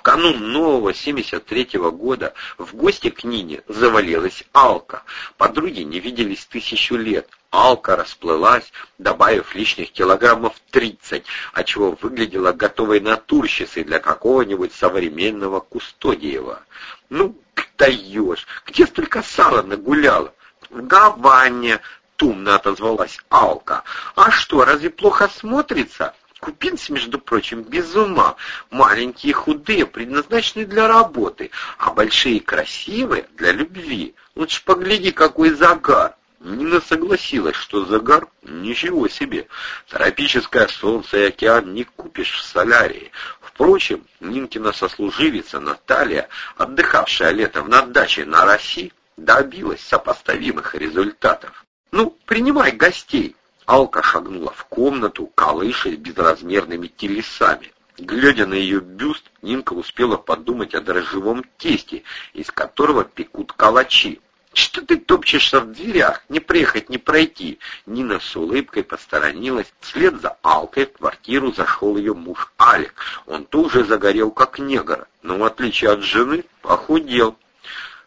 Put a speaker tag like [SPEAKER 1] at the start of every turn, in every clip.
[SPEAKER 1] В канун нового 73-го года в гости к Нине завалилась Алка. Подруги не виделись тысячу лет. Алка расплылась, добавив лишних килограммов 30, отчего выглядела готовой натурщицей для какого-нибудь современного Кустодиева. «Ну, даешь! Где столько сала нагуляла?» «В Гаване!» — тумно отозвалась Алка. «А что, разве плохо смотрится?» Купинцы, между прочим, без ума. Маленькие худые, предназначены для работы, а большие красивые — для любви. Лучше погляди, какой загар. Нина согласилась, что загар — ничего себе. Тропическое солнце и океан не купишь в солярии. Впрочем, Нинкина сослуживица Наталья, отдыхавшая летом на даче на России, добилась сопоставимых результатов. «Ну, принимай гостей!» Алка шагнула в комнату, колышась безразмерными телесами. Глядя на ее бюст, Нинка успела подумать о дрожжевом тесте, из которого пекут калачи. «Что ты топчешься в дверях? Не приехать, не пройти!» Нина с улыбкой посторонилась. Вслед за Алкой в квартиру зашел ее муж Алик. Он тоже загорел, как негр, но в отличие от жены, похудел.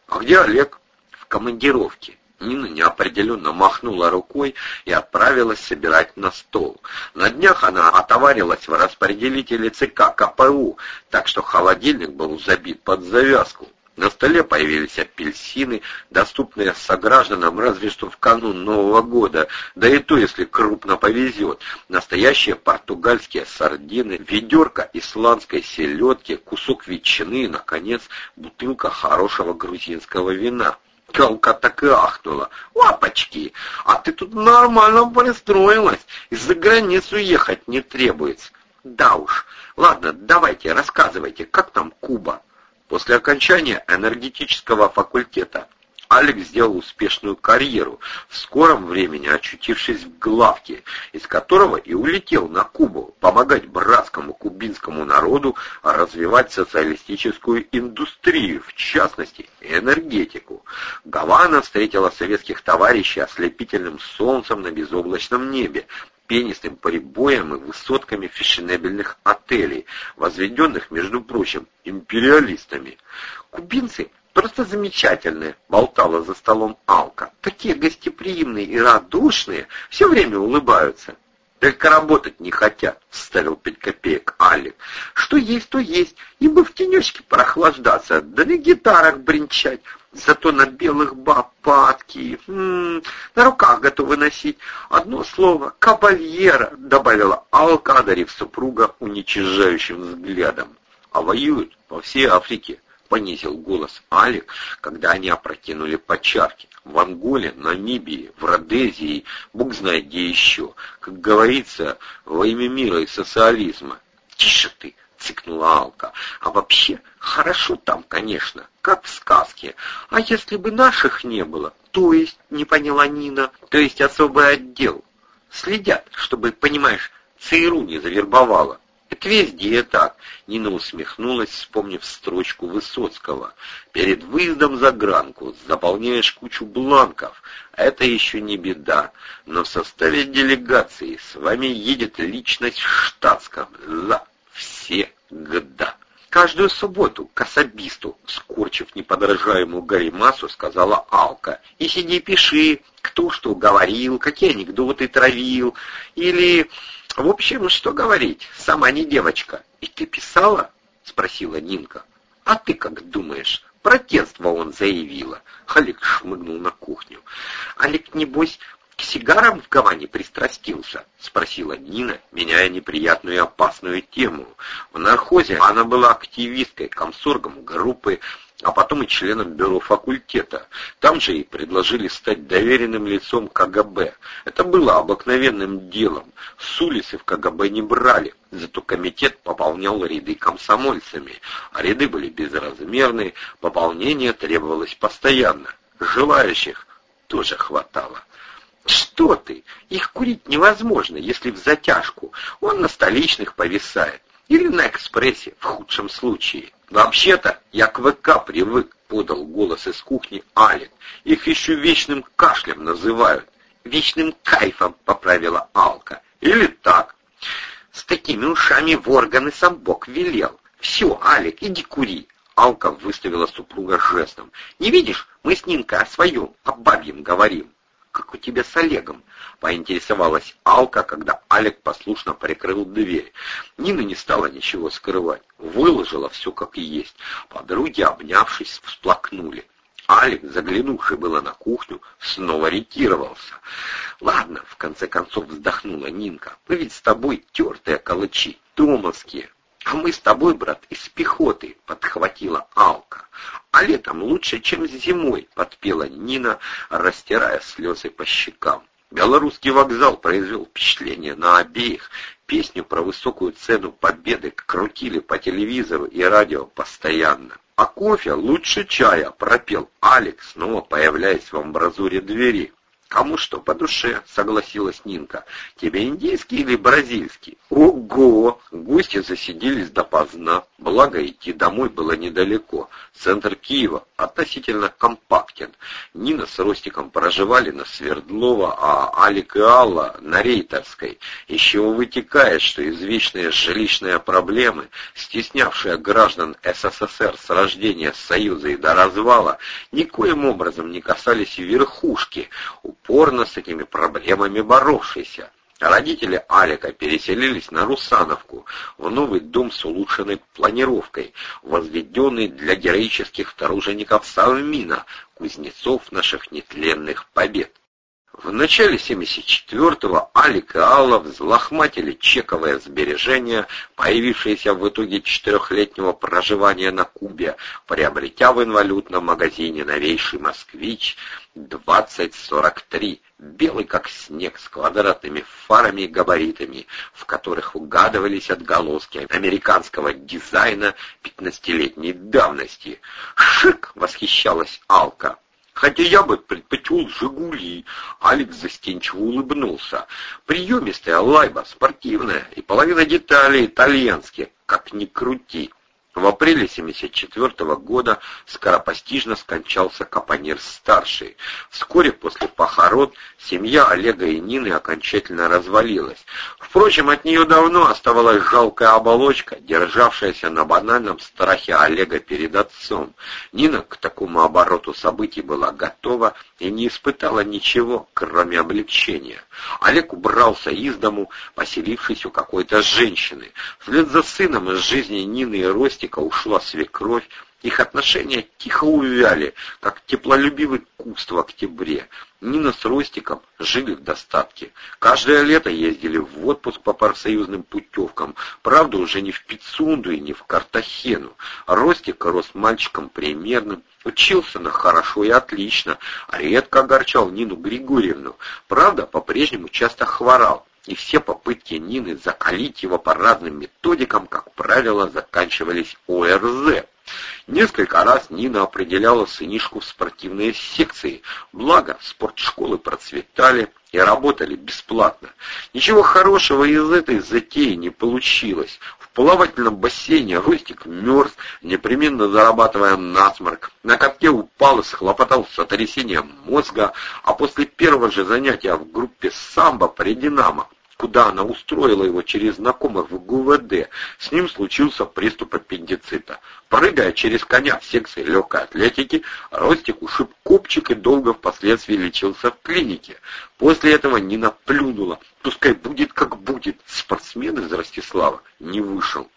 [SPEAKER 1] «А где Олег?» «В командировке». Нина неопределенно махнула рукой и отправилась собирать на стол. На днях она отоварилась в распределителе ЦК КПУ, так что холодильник был забит под завязку. На столе появились апельсины, доступные согражданам разве что в канун Нового года, да и то, если крупно повезет. Настоящие португальские сардины, ведерко исландской селедки, кусок ветчины и, наконец, бутылка хорошего грузинского вина. Телка так и ахнула. «Лапочки, а ты тут нормально пристроилась, из-за границу ехать не требуется». «Да уж. Ладно, давайте, рассказывайте, как там Куба?» После окончания энергетического факультета Алекс сделал успешную карьеру, в скором времени очутившись в главке, из которого и улетел на Кубу, помогать братскому кубинскому народу развивать социалистическую индустрию, в частности, энергетику. Гавана встретила советских товарищей ослепительным солнцем на безоблачном небе, пенистым прибоем и высотками фешенебельных отелей, возведенных, между прочим, империалистами. Кубинцы просто замечательные, болтала за столом Алка. Такие гостеприимные и радушные, все время улыбаются. Только работать не хотят, вставил пять копеек Алик. Что есть, то есть. Им бы в тенечке прохлаждаться, да на гитарах бренчать. Зато на белых баб падки, м -м, на руках готовы носить. Одно слово — кабальера, добавила Алка, одарив супруга уничижающим взглядом. А воюют по всей Африке понизил голос Алик, когда они опрокинули по чарке. В Анголе, Намибии, в Родезии, бог знает где еще. Как говорится, во имя мира и социализма. Тише ты, цикнула Алка. А вообще, хорошо там, конечно, как в сказке. А если бы наших не было? То есть, не поняла Нина, то есть особый отдел. Следят, чтобы, понимаешь, ЦРУ не завербовала. Это везде так. Нина усмехнулась, вспомнив строчку Высоцкого. Перед выездом за гранку заполняешь кучу бланков. Это еще не беда. Но в составе делегации с вами едет личность в штатском. За все года. Каждую субботу к особисту, скорчив неподражаемую гаримасу, сказала Алка. И сиди пиши, кто что говорил, какие анекдоты травил, или в общем, что говорить, сама не девочка. И ты писала? Спросила Нинка. А ты как думаешь? Протество он заявила. Олег шмыгнул на кухню. Олег, небось, к сигарам в Гаване пристрастился? Спросила Нина, меняя неприятную и опасную тему. В нархозе она была активисткой, комсоргом группы а потом и членом бюро факультета. Там же и предложили стать доверенным лицом КГБ. Это было обыкновенным делом. С улицы в КГБ не брали, зато комитет пополнял ряды комсомольцами, а ряды были безразмерные, пополнение требовалось постоянно. Желающих тоже хватало. Что ты? Их курить невозможно, если в затяжку. Он на столичных повисает. Или на экспрессе, в худшем случае. Вообще-то, я к ВК привык, подал голос из кухни Алик. Их еще вечным кашлем называют. Вечным кайфом, поправила Алка. Или так. С такими ушами в органы сам Бог велел. «Все, Алик, иди кури!» Алка выставила супруга жестом. «Не видишь, мы с Нинкой о своем, о бабьем говорим». «Как у тебя с Олегом?» — поинтересовалась Алка, когда Алик послушно прикрыл дверь. Нина не стала ничего скрывать, выложила все как и есть. Подруги, обнявшись, всплакнули. Алик, заглянувший было на кухню, снова ретировался. «Ладно», — в конце концов вздохнула Нинка, — «мы ведь с тобой тертые калачи, томовские». «А мы с тобой, брат, из пехоты», — подхватила Алка. «А летом лучше, чем зимой», — подпела Нина, растирая слезы по щекам. Белорусский вокзал произвел впечатление на обеих. Песню про высокую цену победы крутили по телевизору и радио постоянно. «А кофе лучше чая», — пропел Алекс, снова появляясь в амбразуре двери. «Кому что по душе», — согласилась Нинка. «Тебе индийский или бразильский?» «Ого!» Гости засиделись допоздна. Благо, идти домой было недалеко. Центр Киева относительно компактен. Нина с Ростиком проживали на Свердлова, а Алик и Алла на Рейтерской. Еще вытекает, что извечные жилищные проблемы, стеснявшие граждан СССР с рождения Союза и до развала, никоим образом не касались верхушки, упорно с этими проблемами боровшейся. Родители Алика переселились на Русановку, в новый дом с улучшенной планировкой, возведенный для героических тружеников Совмина, кузнецов наших нетленных побед. В начале 74-го Алик и Алла взлохматили чековое сбережение, появившееся в итоге четырехлетнего проживания на Кубе, приобретя в инвалютном магазине новейший «Москвич» 2043, белый как снег, с квадратными фарами и габаритами, в которых угадывались отголоски американского дизайна пятнадцатилетней давности. «Шик!» — восхищалась Алка. Хотя я бы предпочел «Жигули». Алекс застенчиво улыбнулся. Приемистая лайба, спортивная, и половина деталей итальянские, как ни крути. В апреле 1974 года скоропостижно скончался Капонир-старший. Вскоре после похорон семья Олега и Нины окончательно развалилась. Впрочем, от нее давно оставалась жалкая оболочка, державшаяся на банальном страхе Олега перед отцом. Нина к такому обороту событий была готова и не испытала ничего, кроме облегчения. Олег убрался из дому, поселившись у какой-то женщины. Вслед за сыном из жизни Нины и Рости Костика ушла свекровь, их отношения тихо увяли, как теплолюбивый куст в октябре. Нина с Ростиком жили в достатке. Каждое лето ездили в отпуск по парсоюзным путевкам. Правда, уже не в Пицунду и не в Картахену. Ростик рос мальчиком примерным, учился на хорошо и отлично, а редко огорчал Нину Григорьевну. Правда, по-прежнему часто хворал и все попытки Нины закалить его по разным методикам, как правило, заканчивались ОРЗ. Несколько раз Нина определяла сынишку в спортивные секции, благо спортшколы процветали и работали бесплатно. Ничего хорошего из этой затеи не получилось. В плавательном бассейне Ростик мерз, непременно зарабатывая насморк. На катке упал и схлопотал сотрясение мозга, а после первого же занятия в группе самбо при «Динамо» куда она устроила его через знакомых в ГУВД, с ним случился приступ аппендицита. Прыгая через коня в секции легкой атлетики, Ростик ушиб копчик и долго впоследствии лечился в клинике. После этого Нина плюнула. Пускай будет как будет. Спортсмен из Ростислава не вышел.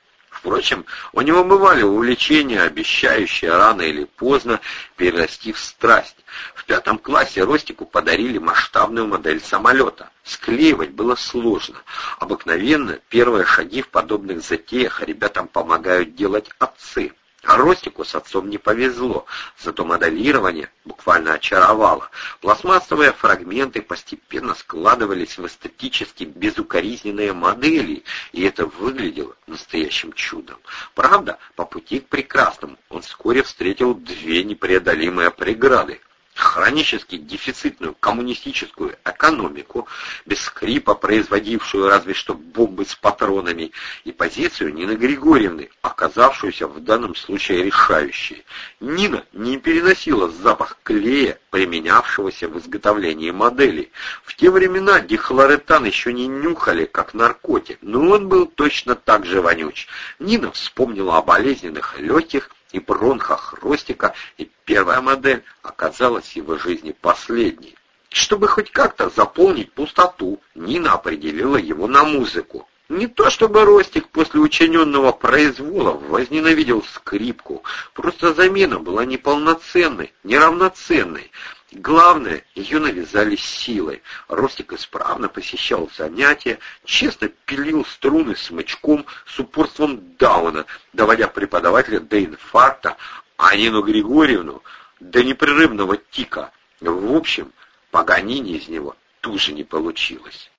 [SPEAKER 1] Впрочем, у него бывали увлечения, обещающие рано или поздно перерасти в страсть. В пятом классе Ростику подарили масштабную модель самолета. Склеивать было сложно. Обыкновенно первые шаги в подобных затеях ребятам помогают делать отцы. Ростику с отцом не повезло, зато моделирование буквально очаровало. Пластмассовые фрагменты постепенно складывались в эстетически безукоризненные модели, и это выглядело настоящим чудом. Правда, по пути к прекрасному он вскоре встретил две непреодолимые преграды. Хронически дефицитную коммунистическую экономику, без скрипа производившую разве что бомбы с патронами, и позицию Нины Григорьевны, оказавшуюся в данном случае решающей. Нина не переносила запах клея, применявшегося в изготовлении моделей. В те времена дихлоретан еще не нюхали, как наркотик, но он был точно так же вонюч. Нина вспомнила о болезненных легких, и бронхах Ростика, и первая модель оказалась в его жизни последней. Чтобы хоть как-то заполнить пустоту, Нина определила его на музыку. Не то чтобы Ростик после учиненного произвола возненавидел скрипку, просто замена была неполноценной, неравноценной. Главное, ее навязали силой. Ростик исправно посещал занятия, честно пилил струны смычком с упорством Дауна, доводя преподавателя до инфаркта, а Нину Григорьевну до непрерывного тика. В общем, Паганини из него тоже не получилось.